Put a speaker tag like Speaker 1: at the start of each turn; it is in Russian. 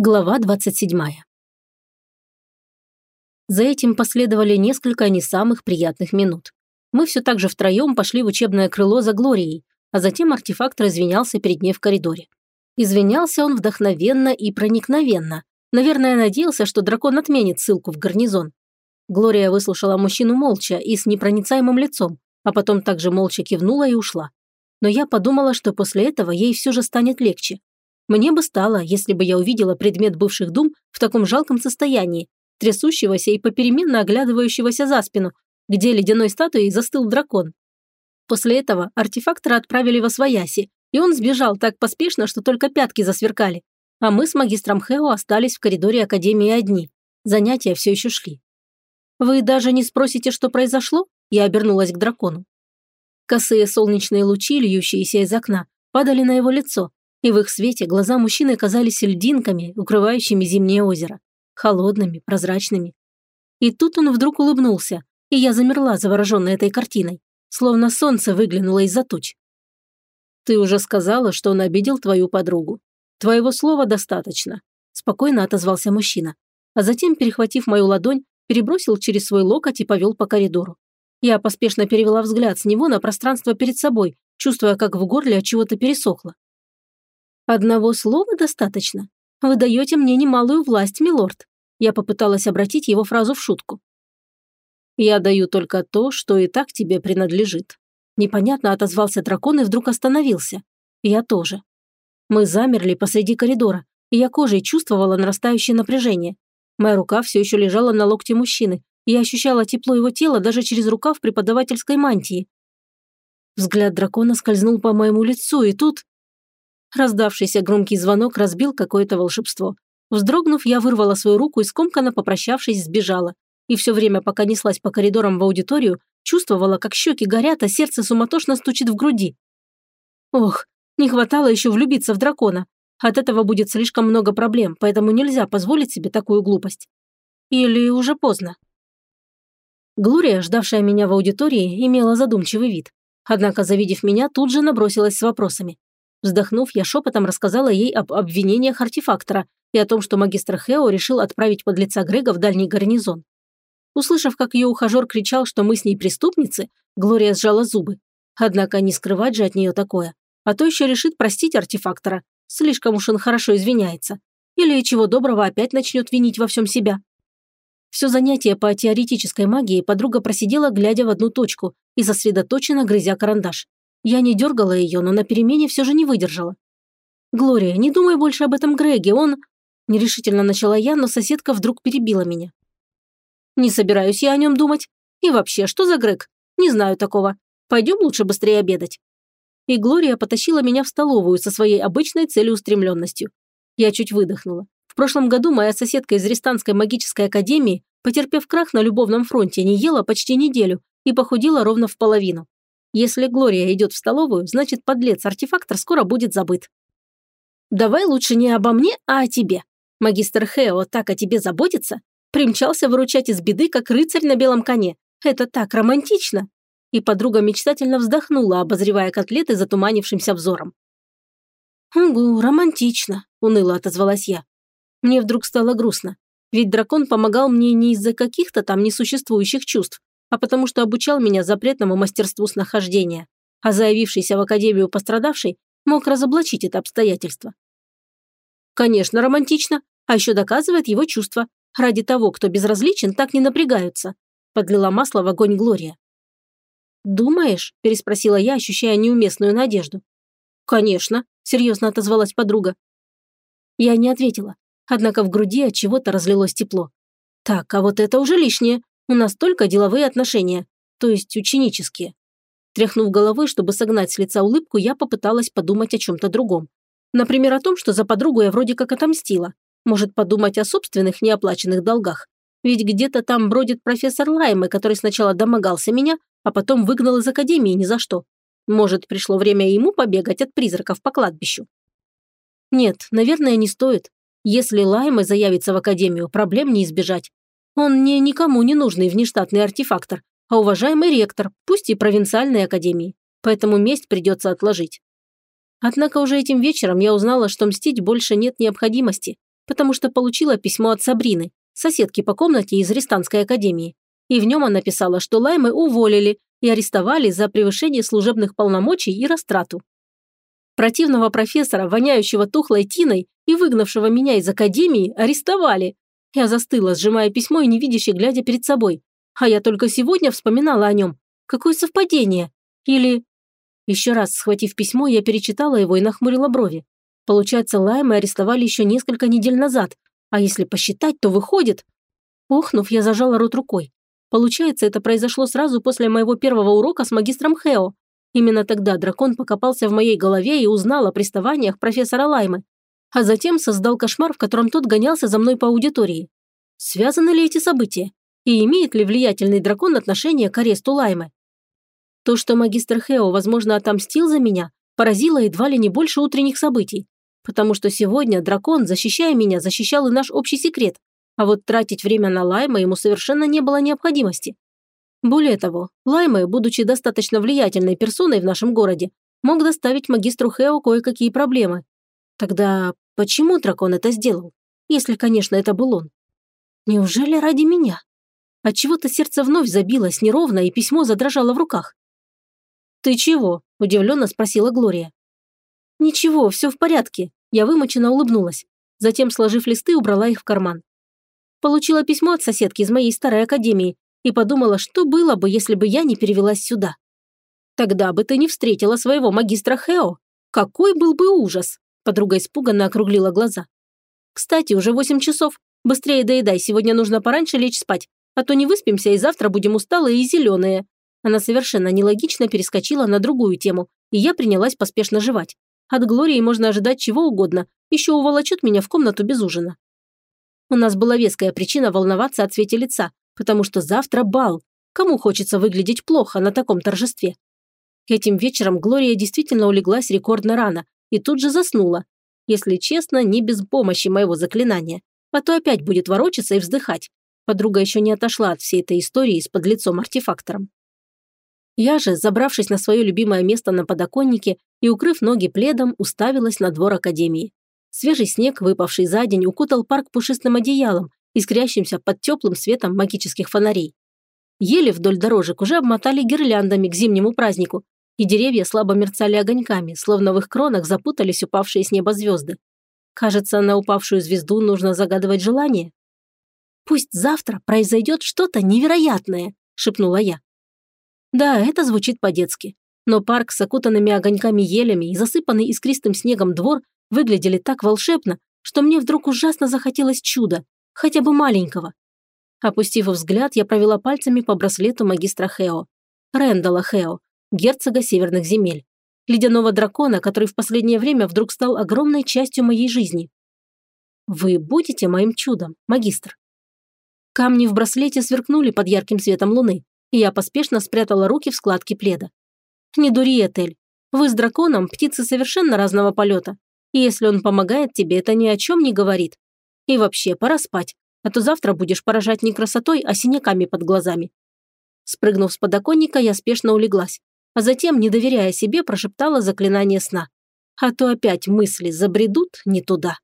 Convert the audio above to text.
Speaker 1: Глава 27. За этим последовали несколько не самых приятных минут. Мы все так же втроем пошли в учебное крыло за Глорией, а затем артефакт извинялся перед ней в коридоре. Извинялся он вдохновенно и проникновенно. Наверное, надеялся, что дракон отменит ссылку в гарнизон. Глория выслушала мужчину молча и с непроницаемым лицом, а потом также молча кивнула и ушла. Но я подумала, что после этого ей все же станет легче. Мне бы стало, если бы я увидела предмет бывших дум в таком жалком состоянии, трясущегося и попеременно оглядывающегося за спину, где ледяной статуей застыл дракон. После этого артефактора отправили во свояси, и он сбежал так поспешно, что только пятки засверкали. А мы с магистром Хео остались в коридоре Академии одни. Занятия все еще шли. «Вы даже не спросите, что произошло?» Я обернулась к дракону. Косые солнечные лучи, льющиеся из окна, падали на его лицо, и в их свете глаза мужчины казались льдинками, укрывающими зимнее озеро, холодными, прозрачными. И тут он вдруг улыбнулся, и я замерла, завороженная этой картиной, словно солнце выглянуло из-за туч. «Ты уже сказала, что он обидел твою подругу. Твоего слова достаточно», – спокойно отозвался мужчина, а затем, перехватив мою ладонь, перебросил через свой локоть и повел по коридору. Я поспешно перевела взгляд с него на пространство перед собой, чувствуя, как в горле от чего-то пересохло. «Одного слова достаточно? Вы даете мне немалую власть, милорд». Я попыталась обратить его фразу в шутку. «Я даю только то, что и так тебе принадлежит». Непонятно отозвался дракон и вдруг остановился. Я тоже. Мы замерли посреди коридора, и я кожей чувствовала нарастающее напряжение. Моя рука все еще лежала на локте мужчины, и я ощущала тепло его тела даже через рукав преподавательской мантии. Взгляд дракона скользнул по моему лицу, и тут... Раздавшийся громкий звонок разбил какое-то волшебство. Вздрогнув, я вырвала свою руку и скомканно попрощавшись, сбежала. И все время, пока неслась по коридорам в аудиторию, чувствовала, как щеки горят, а сердце суматошно стучит в груди. Ох, не хватало еще влюбиться в дракона. От этого будет слишком много проблем, поэтому нельзя позволить себе такую глупость. Или уже поздно. Глория, ждавшая меня в аудитории, имела задумчивый вид. Однако, завидев меня, тут же набросилась с вопросами. Вздохнув, я шепотом рассказала ей об обвинениях артефактора и о том, что магистр Хео решил отправить подлеца Грега в дальний гарнизон. Услышав, как ее ухажер кричал, что мы с ней преступницы, Глория сжала зубы. Однако не скрывать же от нее такое. А то еще решит простить артефактора. Слишком уж он хорошо извиняется. Или чего доброго опять начнет винить во всем себя. Все занятие по теоретической магии подруга просидела, глядя в одну точку и сосредоточенно грызя карандаш. Я не дергала ее, но на перемене все же не выдержала. «Глория, не думай больше об этом Греге, он...» Нерешительно начала я, но соседка вдруг перебила меня. «Не собираюсь я о нем думать. И вообще, что за Грег? Не знаю такого. Пойдем лучше быстрее обедать». И Глория потащила меня в столовую со своей обычной целеустремленностью. Я чуть выдохнула. В прошлом году моя соседка из Рестанской магической академии, потерпев крах на любовном фронте, не ела почти неделю и похудела ровно в половину. Если Глория идет в столовую, значит, подлец-артефактор скоро будет забыт. Давай лучше не обо мне, а о тебе. Магистр Хео так о тебе заботится. Примчался выручать из беды, как рыцарь на белом коне. Это так романтично. И подруга мечтательно вздохнула, обозревая котлеты затуманившимся взором. «Угу, романтично», – уныло отозвалась я. Мне вдруг стало грустно. Ведь дракон помогал мне не из-за каких-то там несуществующих чувств, а потому что обучал меня запретному мастерству снахождения, а заявившийся в академию пострадавший мог разоблачить это обстоятельство. Конечно, романтично, а еще доказывает его чувства. Ради того, кто безразличен, так не напрягаются. Подлила масло в огонь Глория. «Думаешь?» – переспросила я, ощущая неуместную надежду. «Конечно», – серьезно отозвалась подруга. Я не ответила, однако в груди от чего-то разлилось тепло. Так, а вот это уже лишнее. У нас только деловые отношения, то есть ученические. Тряхнув головой, чтобы согнать с лица улыбку, я попыталась подумать о чем-то другом. Например, о том, что за подругу я вроде как отомстила. Может, подумать о собственных неоплаченных долгах. Ведь где-то там бродит профессор Лаймы, который сначала домогался меня, а потом выгнал из академии ни за что. Может, пришло время ему побегать от призраков по кладбищу. Нет, наверное, не стоит. Если Лаймы заявится в академию, проблем не избежать. Он не никому не нужный внештатный артефактор, а уважаемый ректор, пусть и провинциальной академии. Поэтому месть придется отложить. Однако уже этим вечером я узнала, что мстить больше нет необходимости. потому что получила письмо от Сабрины, соседки по комнате из Рестанской академии. И в нем она писала, что Лаймы уволили и арестовали за превышение служебных полномочий и растрату. Противного профессора, воняющего тухлой тиной и выгнавшего меня из академии, арестовали. Я застыла, сжимая письмо и невидяще глядя перед собой. А я только сегодня вспоминала о нем. Какое совпадение? Или... Еще раз схватив письмо, я перечитала его и нахмурила брови. Получается, Лаймы арестовали еще несколько недель назад. А если посчитать, то выходит... Охнув, я зажала рот рукой. Получается, это произошло сразу после моего первого урока с магистром Хео. Именно тогда дракон покопался в моей голове и узнал о приставаниях профессора Лаймы. А затем создал кошмар, в котором тот гонялся за мной по аудитории. Связаны ли эти события? И имеет ли влиятельный дракон отношение к аресту Лаймы? То, что магистр Хео, возможно, отомстил за меня, поразило едва ли не больше утренних событий. Потому что сегодня дракон, защищая меня, защищал и наш общий секрет. А вот тратить время на Лайма ему совершенно не было необходимости. Более того, Лаймы, будучи достаточно влиятельной персоной в нашем городе, мог доставить магистру Хео кое-какие проблемы. Тогда почему дракон это сделал? Если, конечно, это был он. Неужели ради меня? Отчего-то сердце вновь забилось неровно, и письмо задрожало в руках. «Ты чего?» – удивленно спросила Глория. «Ничего, все в порядке», – я вымоченно улыбнулась. Затем, сложив листы, убрала их в карман. Получила письмо от соседки из моей старой академии, и подумала, что было бы, если бы я не перевелась сюда. Тогда бы ты не встретила своего магистра Хео. Какой был бы ужас!» Подруга испуганно округлила глаза. «Кстати, уже восемь часов. Быстрее доедай, сегодня нужно пораньше лечь спать, а то не выспимся и завтра будем усталые и зеленые». Она совершенно нелогично перескочила на другую тему, и я принялась поспешно жевать. От Глории можно ожидать чего угодно, еще уволочет меня в комнату без ужина. У нас была веская причина волноваться о цвете лица, потому что завтра бал. Кому хочется выглядеть плохо на таком торжестве? Этим вечером Глория действительно улеглась рекордно рано и тут же заснула. Если честно, не без помощи моего заклинания. А то опять будет ворочаться и вздыхать. Подруга еще не отошла от всей этой истории с подлецом-артефактором. Я же, забравшись на свое любимое место на подоконнике и укрыв ноги пледом, уставилась на двор Академии. Свежий снег, выпавший за день, укутал парк пушистым одеялом, искрящимся под теплым светом магических фонарей. Ели вдоль дорожек уже обмотали гирляндами к зимнему празднику, и деревья слабо мерцали огоньками, словно в их кронах запутались упавшие с неба звезды. Кажется, на упавшую звезду нужно загадывать желание. «Пусть завтра произойдет что-то невероятное», – шепнула я. Да, это звучит по-детски. Но парк с окутанными огоньками елями и засыпанный искристым снегом двор выглядели так волшебно, что мне вдруг ужасно захотелось чуда, хотя бы маленького. Опустив взгляд, я провела пальцами по браслету магистра Хео. Рэндала Хео, герцога северных земель. Ледяного дракона, который в последнее время вдруг стал огромной частью моей жизни. Вы будете моим чудом, магистр. Камни в браслете сверкнули под ярким светом луны, и я поспешно спрятала руки в складки пледа. Не дури, Этель. Вы с драконом птицы совершенно разного полета. И если он помогает тебе, это ни о чем не говорит. И вообще, пора спать, а то завтра будешь поражать не красотой, а синяками под глазами». Спрыгнув с подоконника, я спешно улеглась, а затем, не доверяя себе, прошептала заклинание сна. А то опять мысли забредут не туда.